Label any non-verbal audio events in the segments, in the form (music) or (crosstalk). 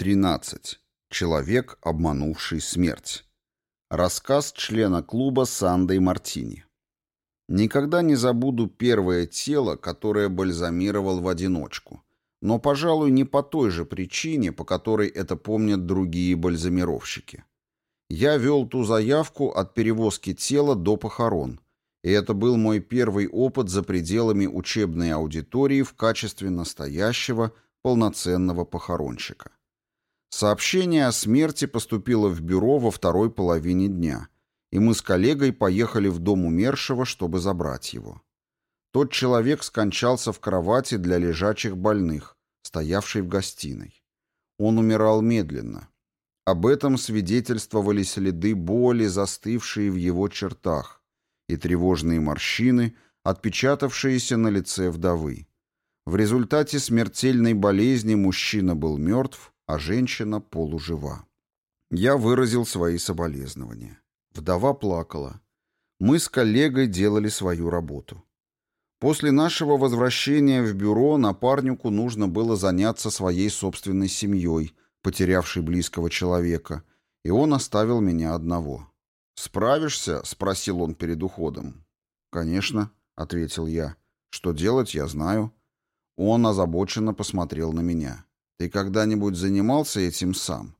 13. Человек, обманувший смерть. Рассказ члена клуба Сандой Мартини. Никогда не забуду первое тело, которое бальзамировал в одиночку. Но, пожалуй, не по той же причине, по которой это помнят другие бальзамировщики. Я вел ту заявку от перевозки тела до похорон, и это был мой первый опыт за пределами учебной аудитории в качестве настоящего, полноценного похоронщика. Сообщение о смерти поступило в бюро во второй половине дня, и мы с коллегой поехали в дом умершего, чтобы забрать его. Тот человек скончался в кровати для лежачих больных, стоявшей в гостиной. Он умирал медленно. Об этом свидетельствовали следы боли, застывшие в его чертах, и тревожные морщины, отпечатавшиеся на лице вдовы. В результате смертельной болезни мужчина был мертв, а женщина полужива. Я выразил свои соболезнования. Вдова плакала. Мы с коллегой делали свою работу. После нашего возвращения в бюро напарнику нужно было заняться своей собственной семьей, потерявшей близкого человека, и он оставил меня одного. «Справишься?» — спросил он перед уходом. «Конечно», — ответил я. «Что делать, я знаю». Он озабоченно посмотрел на меня. Ты когда-нибудь занимался этим сам?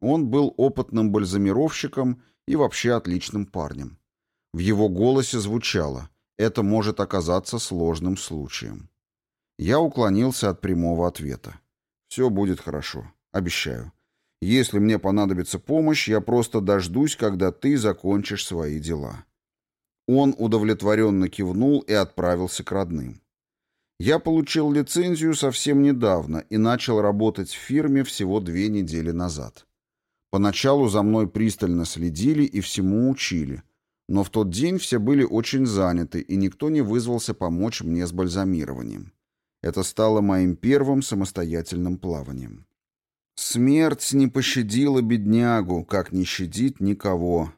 Он был опытным бальзамировщиком и вообще отличным парнем. В его голосе звучало «это может оказаться сложным случаем». Я уклонился от прямого ответа. «Все будет хорошо, обещаю. Если мне понадобится помощь, я просто дождусь, когда ты закончишь свои дела». Он удовлетворенно кивнул и отправился к родным. Я получил лицензию совсем недавно и начал работать в фирме всего две недели назад. Поначалу за мной пристально следили и всему учили, но в тот день все были очень заняты, и никто не вызвался помочь мне с бальзамированием. Это стало моим первым самостоятельным плаванием. Смерть не пощадила беднягу, как не щадит никого.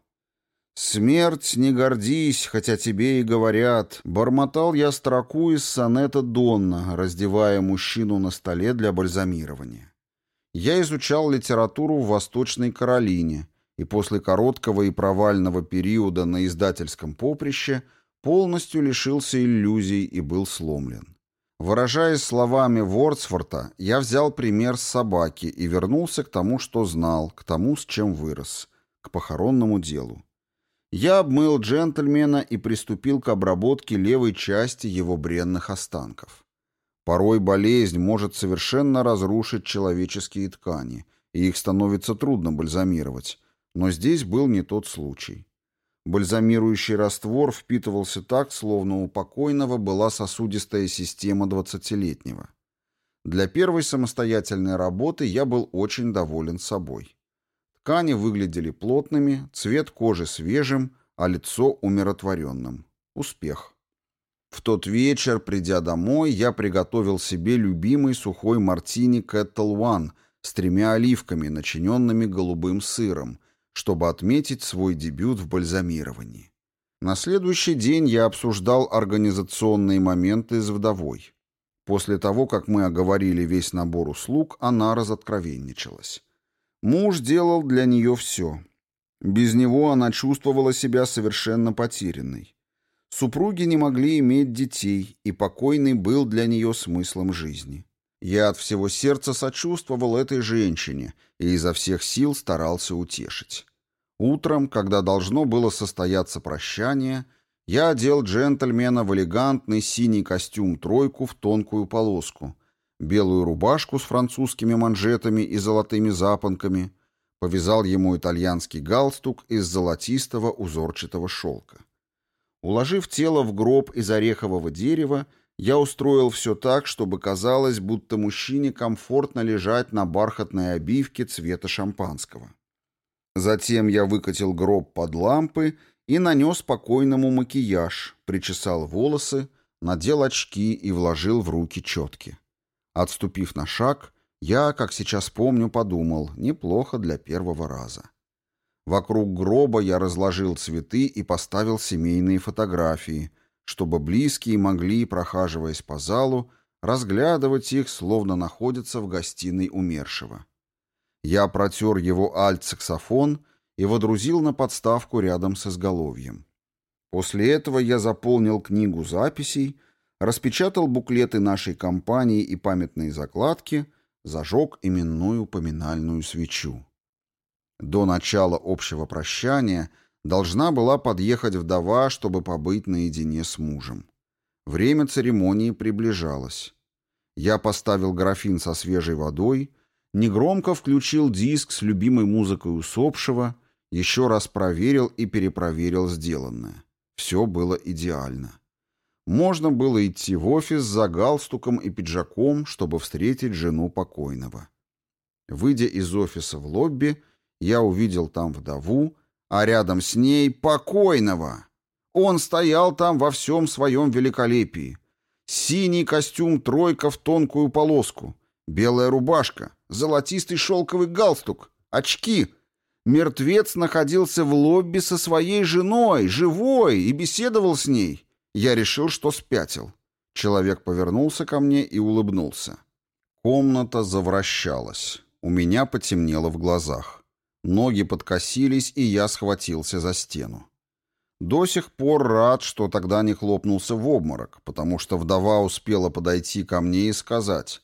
«Смерть, не гордись, хотя тебе и говорят», — бормотал я строку из сонета Донна, раздевая мужчину на столе для бальзамирования. Я изучал литературу в Восточной Каролине, и после короткого и провального периода на издательском поприще полностью лишился иллюзий и был сломлен. Выражаясь словами Вордсворта, я взял пример с собаки и вернулся к тому, что знал, к тому, с чем вырос, к похоронному делу. Я обмыл джентльмена и приступил к обработке левой части его бренных останков. Порой болезнь может совершенно разрушить человеческие ткани, и их становится трудно бальзамировать, но здесь был не тот случай. Бальзамирующий раствор впитывался так, словно у покойного была сосудистая система двадцатилетнего. Для первой самостоятельной работы я был очень доволен собой. Ткани выглядели плотными, цвет кожи свежим, а лицо умиротворенным. Успех. В тот вечер, придя домой, я приготовил себе любимый сухой мартини Kettle One с тремя оливками, начиненными голубым сыром, чтобы отметить свой дебют в бальзамировании. На следующий день я обсуждал организационные моменты с вдовой. После того, как мы оговорили весь набор услуг, она разоткровенничалась. Муж делал для нее все. Без него она чувствовала себя совершенно потерянной. Супруги не могли иметь детей, и покойный был для нее смыслом жизни. Я от всего сердца сочувствовал этой женщине и изо всех сил старался утешить. Утром, когда должно было состояться прощание, я одел джентльмена в элегантный синий костюм-тройку в тонкую полоску — белую рубашку с французскими манжетами и золотыми запонками, повязал ему итальянский галстук из золотистого узорчатого шелка. Уложив тело в гроб из орехового дерева, я устроил все так, чтобы казалось, будто мужчине комфортно лежать на бархатной обивке цвета шампанского. Затем я выкатил гроб под лампы и нанес покойному макияж, причесал волосы, надел очки и вложил в руки четки. Отступив на шаг, я, как сейчас помню, подумал, неплохо для первого раза. Вокруг гроба я разложил цветы и поставил семейные фотографии, чтобы близкие могли, прохаживаясь по залу, разглядывать их, словно находятся в гостиной умершего. Я протер его альт-саксофон и водрузил на подставку рядом с изголовьем. После этого я заполнил книгу записей, распечатал буклеты нашей компании и памятные закладки, зажег именную поминальную свечу. До начала общего прощания должна была подъехать вдова, чтобы побыть наедине с мужем. Время церемонии приближалось. Я поставил графин со свежей водой, негромко включил диск с любимой музыкой усопшего, еще раз проверил и перепроверил сделанное. Все было идеально. Можно было идти в офис за галстуком и пиджаком, чтобы встретить жену покойного. Выйдя из офиса в лобби, я увидел там вдову, а рядом с ней покойного. Он стоял там во всем своем великолепии. Синий костюм тройка в тонкую полоску, белая рубашка, золотистый шелковый галстук, очки. Мертвец находился в лобби со своей женой, живой, и беседовал с ней. Я решил, что спятил. Человек повернулся ко мне и улыбнулся. Комната завращалась. У меня потемнело в глазах. Ноги подкосились, и я схватился за стену. До сих пор рад, что тогда не хлопнулся в обморок, потому что вдова успела подойти ко мне и сказать,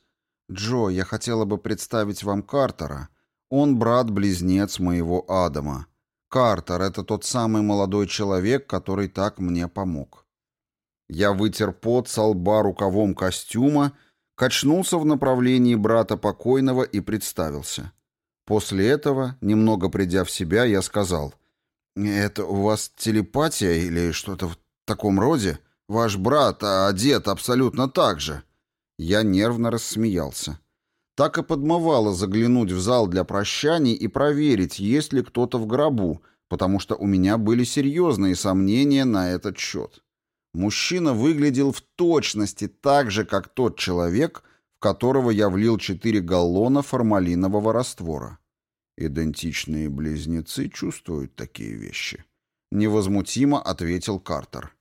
«Джо, я хотела бы представить вам Картера. Он брат-близнец моего Адама. Картер — это тот самый молодой человек, который так мне помог». Я вытер пот со лба рукавом костюма, качнулся в направлении брата покойного и представился. После этого, немного придя в себя, я сказал, «Это у вас телепатия или что-то в таком роде? Ваш брат одет абсолютно так же». Я нервно рассмеялся. Так и подмывало заглянуть в зал для прощаний и проверить, есть ли кто-то в гробу, потому что у меня были серьезные сомнения на этот счет. Мужчина выглядел в точности так же, как тот человек, в которого я влил четыре галлона формалинового раствора. Идентичные близнецы чувствуют такие вещи. Невозмутимо ответил Картер.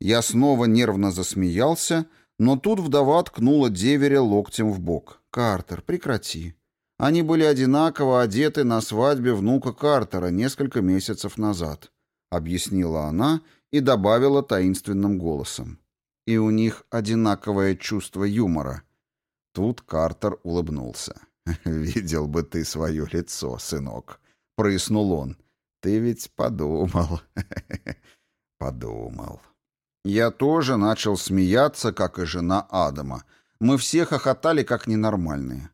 Я снова нервно засмеялся, но тут вдова ткнула деверя локтем в бок. «Картер, прекрати. Они были одинаково одеты на свадьбе внука Картера несколько месяцев назад», — объяснила она и добавила таинственным голосом. «И у них одинаковое чувство юмора». Тут Картер улыбнулся. (laughs) «Видел бы ты свое лицо, сынок», — прояснул он. «Ты ведь подумал, (laughs) подумал». Я тоже начал смеяться, как и жена Адама. Мы все хохотали, как ненормальные.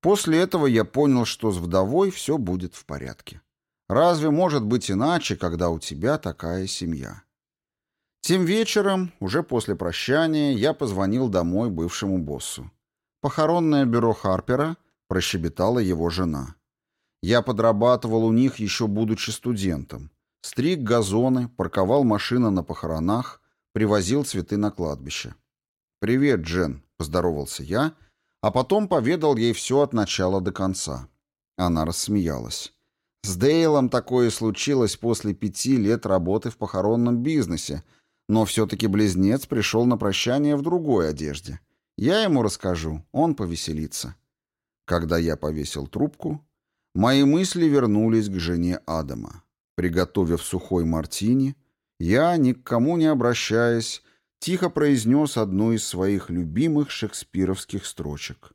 После этого я понял, что с вдовой все будет в порядке. Разве может быть иначе, когда у тебя такая семья? Тем вечером, уже после прощания, я позвонил домой бывшему боссу. Похоронное бюро Харпера, прощебетала его жена. Я подрабатывал у них еще будучи студентом. Стриг газоны, парковал машины на похоронах, привозил цветы на кладбище. «Привет, Джен», — поздоровался я, а потом поведал ей все от начала до конца. Она рассмеялась. С Дейлом такое случилось после пяти лет работы в похоронном бизнесе, но все-таки близнец пришел на прощание в другой одежде. Я ему расскажу, он повеселится. Когда я повесил трубку, мои мысли вернулись к жене Адама. Приготовив сухой мартини, я, ни к кому не обращаясь, тихо произнес одну из своих любимых шекспировских строчек.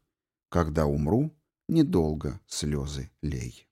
«Когда умру, недолго слезы лей».